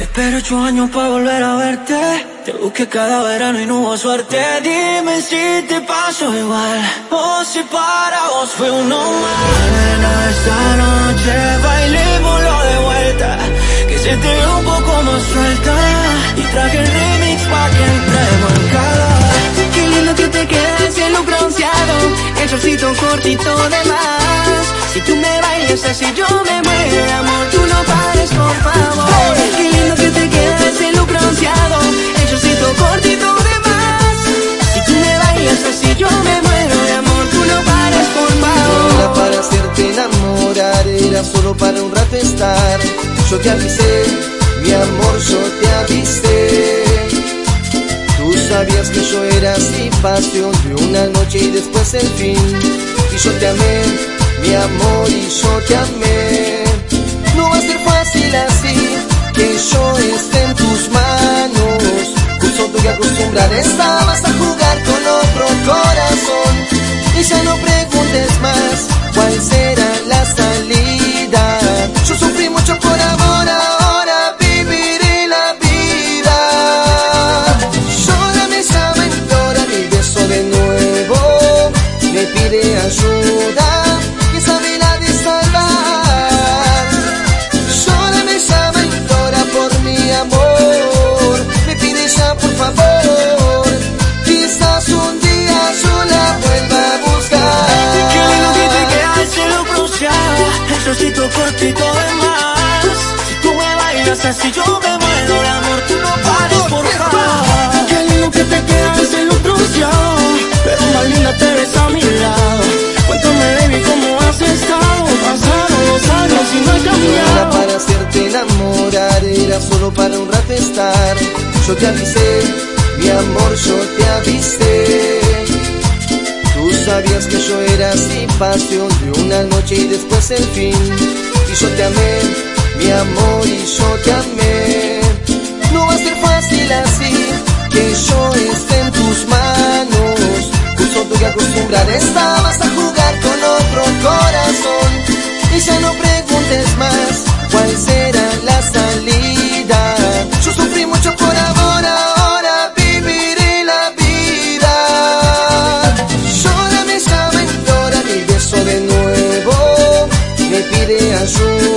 Espero ocho años para volver a verte. Te busqué cada verano y no hubo suerte. Dime si te pasó igual o si para vos fue uno más. esta noche bailémoslo de vuelta. Que se un poco más suelta. Y traje el remix pa' que entremos en calor. Qué lindo que te queda el cielo bronceado. El solcito cortito de más. Si tú me bailas así yo me muero, amor. Tú no pares, por favor. Yo te avisé, mi amor, yo te avisé. Tú sabías que yo era así, pasión de una noche y después el fin. Y yo te amé, mi amor, y yo te amé. No va a ser fácil así, que yo esté en tus manos. Justo tú que acostumbrar estabas a jugar así yo me muero de amor. Tú no pares, por favor. Qué lindo que te queda el cielo bronceado. Pero más linda te ves a mi lado. Cuéntame, baby, cómo has estado. Pasaron los años y no he No era cambiado. para hacerte enamorar, era solo para un rato estar. Yo te avisé, mi amor, yo te avisé. Tú sabías que yo era así, pasión de una noche y después el fin. Y yo te amé, que acostumbrada estabas a jugar con otro corazón. Y ya no preguntes más cuál será la salida. Yo sufrí mucho por amor, ahora viviré la vida. Llora mi examen, llora mi beso de nuevo. Me pide ayuda.